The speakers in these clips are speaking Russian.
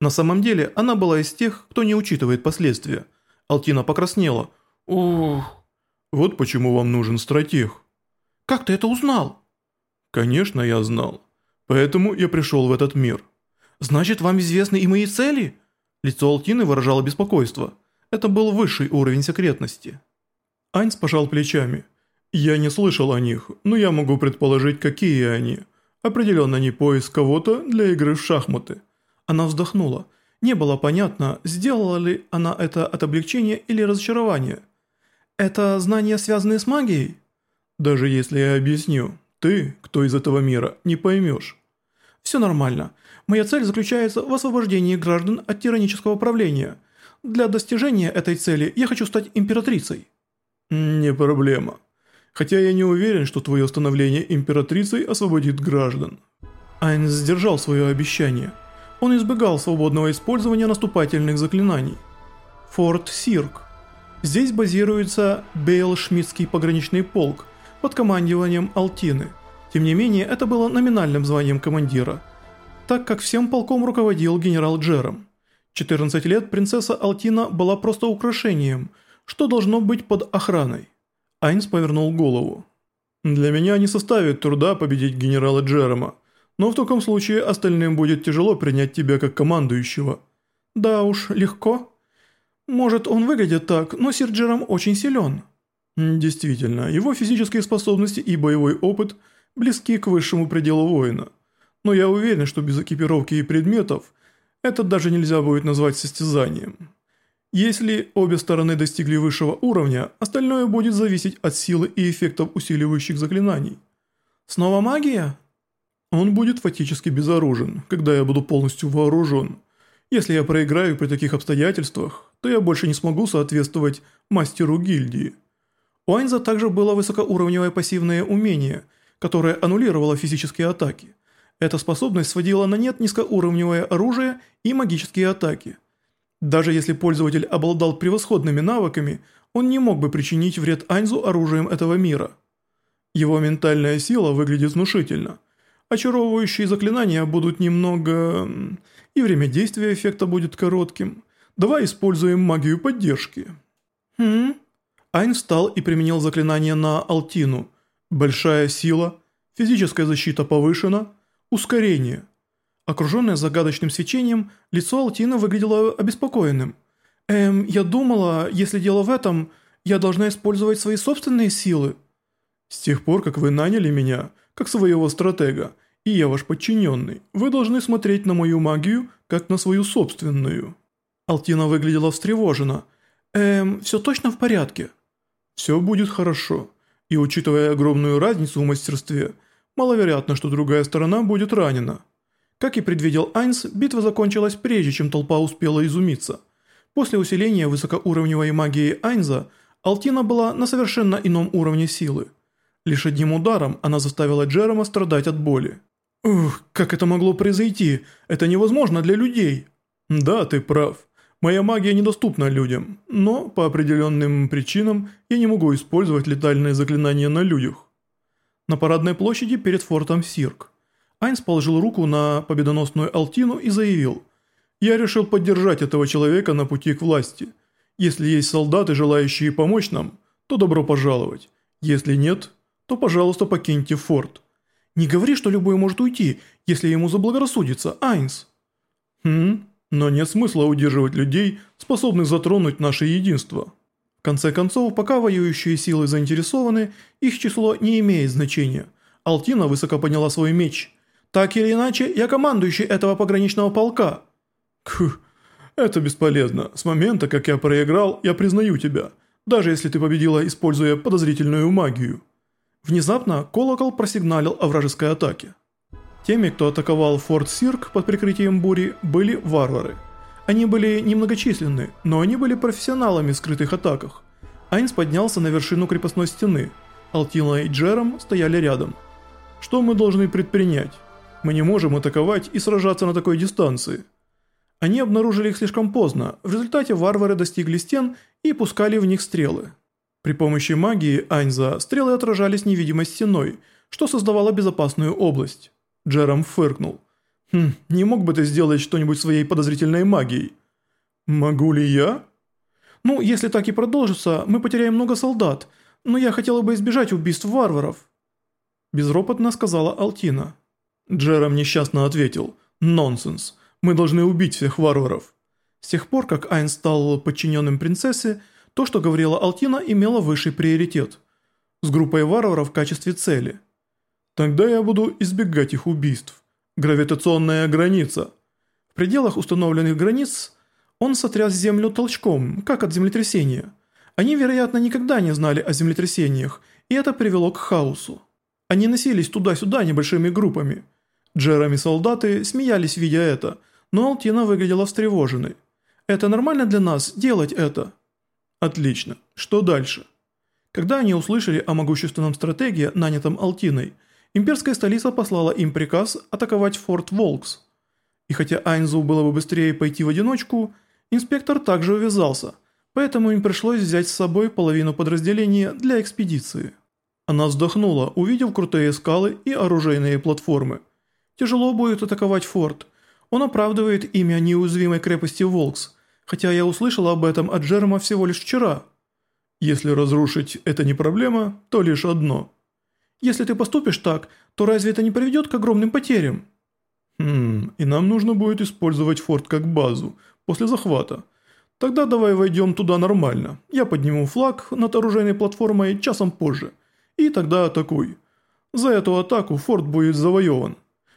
На самом деле, она была из тех, кто не учитывает последствия. Алтина покраснела. «Ух, вот почему вам нужен стратег». «Как ты это узнал?» «Конечно, я знал. Поэтому я пришел в этот мир». «Значит, вам известны и мои цели?» Лицо Алтины выражало беспокойство. Это был высший уровень секретности. Айнс пожал плечами. «Я не слышал о них, но я могу предположить, какие они. Определенно не поиск кого-то для игры в шахматы». Она вздохнула. Не было понятно, сделала ли она это от облегчения или разочарования. «Это знания, связанные с магией?» «Даже если я объясню, ты, кто из этого мира, не поймешь». «Все нормально. Моя цель заключается в освобождении граждан от тиранического правления. Для достижения этой цели я хочу стать императрицей». «Не проблема. Хотя я не уверен, что твое становление императрицей освободит граждан». Айнс сдержал свое обещание. Он избегал свободного использования наступательных заклинаний. Форт Сирк. Здесь базируется Бейл-Шмидтский пограничный полк под командованием Алтины. Тем не менее, это было номинальным званием командира, так как всем полком руководил генерал Джером. 14 лет принцесса Алтина была просто украшением, что должно быть под охраной. Айнс повернул голову. «Для меня не составит труда победить генерала Джерома, но в таком случае остальным будет тяжело принять тебя как командующего». «Да уж, легко. Может, он выглядит так, но сир Джером очень силен». «Действительно, его физические способности и боевой опыт близки к высшему пределу воина. Но я уверен, что без экипировки и предметов это даже нельзя будет назвать состязанием». Если обе стороны достигли высшего уровня, остальное будет зависеть от силы и эффектов усиливающих заклинаний. Снова магия? Он будет фактически безоружен, когда я буду полностью вооружен. Если я проиграю при таких обстоятельствах, то я больше не смогу соответствовать мастеру гильдии. У Айнза также было высокоуровневое пассивное умение, которое аннулировало физические атаки. Эта способность сводила на нет низкоуровневое оружие и магические атаки – даже если пользователь обладал превосходными навыками, он не мог бы причинить вред Аньзу оружием этого мира. Его ментальная сила выглядит внушительно. Очаровывающие заклинания будут немного... И время действия эффекта будет коротким. Давай используем магию поддержки. Хм? Айн встал и применил заклинание на Алтину. Большая сила, физическая защита повышена, ускорение. Окруженное загадочным свечением, лицо Алтина выглядело обеспокоенным. «Эм, я думала, если дело в этом, я должна использовать свои собственные силы». «С тех пор, как вы наняли меня, как своего стратега, и я ваш подчиненный, вы должны смотреть на мою магию, как на свою собственную». Алтина выглядела встревожена. «Эм, все точно в порядке?» «Все будет хорошо. И учитывая огромную разницу в мастерстве, маловероятно, что другая сторона будет ранена». Как и предвидел Айнс, битва закончилась прежде, чем толпа успела изумиться. После усиления высокоуровневой магии Айнза, Алтина была на совершенно ином уровне силы. Лишь одним ударом она заставила Джерома страдать от боли. «Ух, как это могло произойти? Это невозможно для людей!» «Да, ты прав. Моя магия недоступна людям, но по определенным причинам я не могу использовать летальные заклинания на людях». На парадной площади перед фортом Сирк. Айнс положил руку на победоносную Алтину и заявил «Я решил поддержать этого человека на пути к власти. Если есть солдаты, желающие помочь нам, то добро пожаловать. Если нет, то, пожалуйста, покиньте форт». «Не говори, что любой может уйти, если ему заблагорассудится, Айнс». «Хм, но нет смысла удерживать людей, способных затронуть наше единство». В конце концов, пока воюющие силы заинтересованы, их число не имеет значения. Алтина высоко подняла свой меч – так или иначе, я командующий этого пограничного полка». «Кх, это бесполезно. С момента, как я проиграл, я признаю тебя, даже если ты победила, используя подозрительную магию». Внезапно колокол просигналил о вражеской атаке. Теми, кто атаковал Форт Сирк под прикрытием бури, были варвары. Они были немногочисленны, но они были профессионалами в скрытых атаках. Айнс поднялся на вершину крепостной стены. Алтина и Джером стояли рядом. Что мы должны предпринять? Мы не можем атаковать и сражаться на такой дистанции. Они обнаружили их слишком поздно, в результате варвары достигли стен и пускали в них стрелы. При помощи магии Айнза стрелы отражались невидимой стеной, что создавало безопасную область. Джером фыркнул. «Хм, не мог бы ты сделать что-нибудь своей подозрительной магией?» «Могу ли я?» «Ну, если так и продолжится, мы потеряем много солдат, но я хотела бы избежать убийств варваров». Безропотно сказала Алтина. Джером несчастно ответил. «Нонсенс. Мы должны убить всех варваров». С тех пор, как Айн стал подчиненным принцессе, то, что говорила Алтина, имело высший приоритет. С группой варваров в качестве цели. «Тогда я буду избегать их убийств. Гравитационная граница». В пределах установленных границ он сотряс землю толчком, как от землетрясения. Они, вероятно, никогда не знали о землетрясениях, и это привело к хаосу. Они носились туда-сюда небольшими группами. Джереми солдаты смеялись, видя это, но Алтина выглядела встревоженной. «Это нормально для нас, делать это?» «Отлично. Что дальше?» Когда они услышали о могущественном стратегии, нанятом Алтиной, имперская столица послала им приказ атаковать форт Волкс. И хотя Айнзу было бы быстрее пойти в одиночку, инспектор также увязался, поэтому им пришлось взять с собой половину подразделения для экспедиции. Она вздохнула, увидев крутые скалы и оружейные платформы. Тяжело будет атаковать форт. Он оправдывает имя неуязвимой крепости Волкс, хотя я услышала об этом от Джерма всего лишь вчера. Если разрушить это не проблема, то лишь одно. Если ты поступишь так, то разве это не приведет к огромным потерям? Хм, и нам нужно будет использовать форт как базу, после захвата. Тогда давай войдем туда нормально. Я подниму флаг над оружейной платформой часом позже. И тогда атакуй. За эту атаку форт будет завоеван.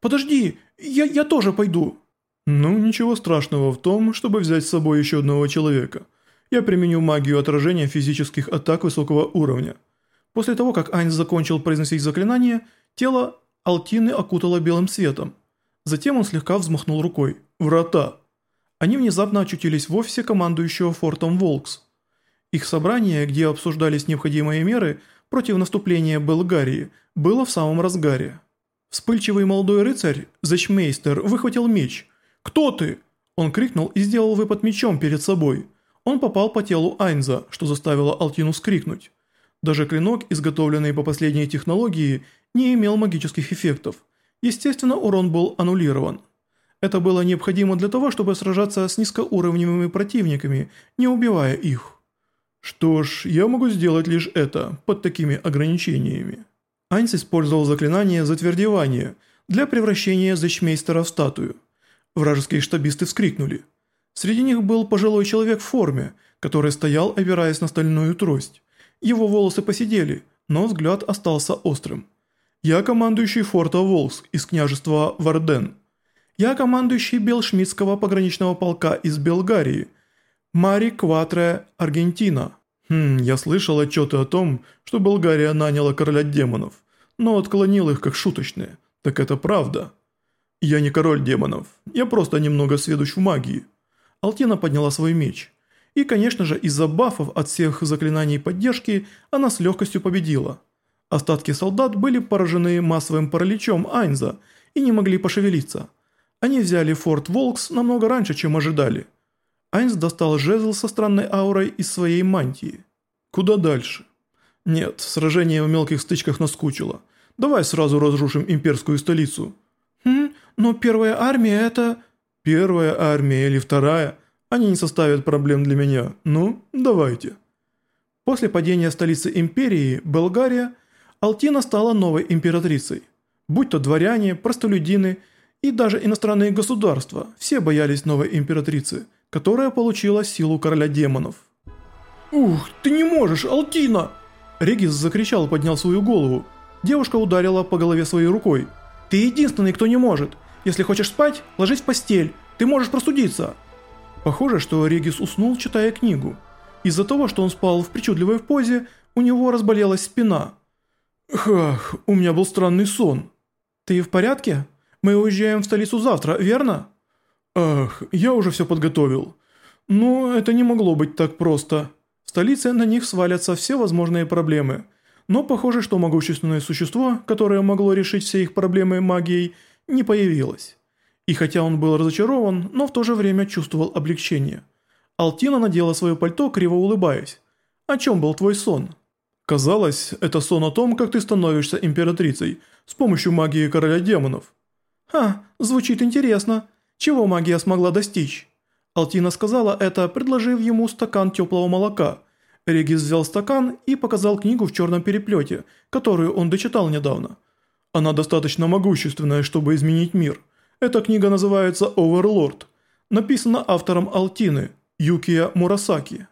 Подожди, я, я тоже пойду. Ну, ничего страшного в том, чтобы взять с собой еще одного человека. Я применю магию отражения физических атак высокого уровня. После того, как Айнс закончил произносить заклинание, тело Алтины окутало белым светом. Затем он слегка взмахнул рукой. «Врата!» Они внезапно очутились в офисе командующего фортом Волкс. Их собрание, где обсуждались необходимые меры против наступления Белгарии, было в самом разгаре. Вспыльчивый молодой рыцарь, Зачмейстер, выхватил меч. «Кто ты?» Он крикнул и сделал выпад мечом перед собой. Он попал по телу Айнза, что заставило Алтину скрикнуть. Даже клинок, изготовленный по последней технологии, не имел магических эффектов. Естественно, урон был аннулирован. Это было необходимо для того, чтобы сражаться с низкоуровневыми противниками, не убивая их. Что ж, я могу сделать лишь это, под такими ограничениями. Айнс использовал заклинание «Затвердевание» для превращения Зачмейстера в статую. Вражеские штабисты вскрикнули. Среди них был пожилой человек в форме, который стоял, опираясь на стальную трость. Его волосы посидели, но взгляд остался острым. «Я командующий форта Волс из княжества Варден. Я командующий Белшмитского пограничного полка из Белгарии. Мари Кватре, Аргентина». Хм, я слышал отчеты о том, что Болгария наняла короля демонов, но отклонил их как шуточные. Так это правда. Я не король демонов, я просто немного сведущ в магии. Алтина подняла свой меч. И, конечно же, из-за бафов от всех заклинаний поддержки она с легкостью победила. Остатки солдат были поражены массовым параличом Айнза и не могли пошевелиться. Они взяли форт Волкс намного раньше, чем ожидали. Айнс достал жезл со странной аурой из своей мантии. Куда дальше? Нет, сражение в мелких стычках наскучило. Давай сразу разрушим имперскую столицу. Хм, но первая армия это... Первая армия или вторая, они не составят проблем для меня. Ну, давайте. После падения столицы империи, Болгария, Алтина стала новой императрицей. Будь то дворяне, простолюдины и даже иностранные государства, все боялись новой императрицы, которая получила силу короля демонов. «Ух, ты не можешь, Алтина!» Регис закричал и поднял свою голову. Девушка ударила по голове своей рукой. «Ты единственный, кто не может. Если хочешь спать, ложись в постель. Ты можешь простудиться». Похоже, что Регис уснул, читая книгу. Из-за того, что он спал в причудливой позе, у него разболелась спина. «Ах, у меня был странный сон». «Ты в порядке? Мы уезжаем в столицу завтра, верно?» «Ах, я уже все подготовил. Но это не могло быть так просто. В столице на них свалятся все возможные проблемы. Но похоже, что могущественное существо, которое могло решить все их проблемы магией, не появилось. И хотя он был разочарован, но в то же время чувствовал облегчение. Алтина надела свое пальто, криво улыбаясь. «О чем был твой сон?» «Казалось, это сон о том, как ты становишься императрицей с помощью магии короля демонов». «Ха, звучит интересно. Чего магия смогла достичь?» Алтина сказала это, предложив ему стакан теплого молока. Регис взял стакан и показал книгу в черном переплете, которую он дочитал недавно. Она достаточно могущественная, чтобы изменить мир. Эта книга называется «Оверлорд». Написана автором Алтины, Юкия Мурасаки.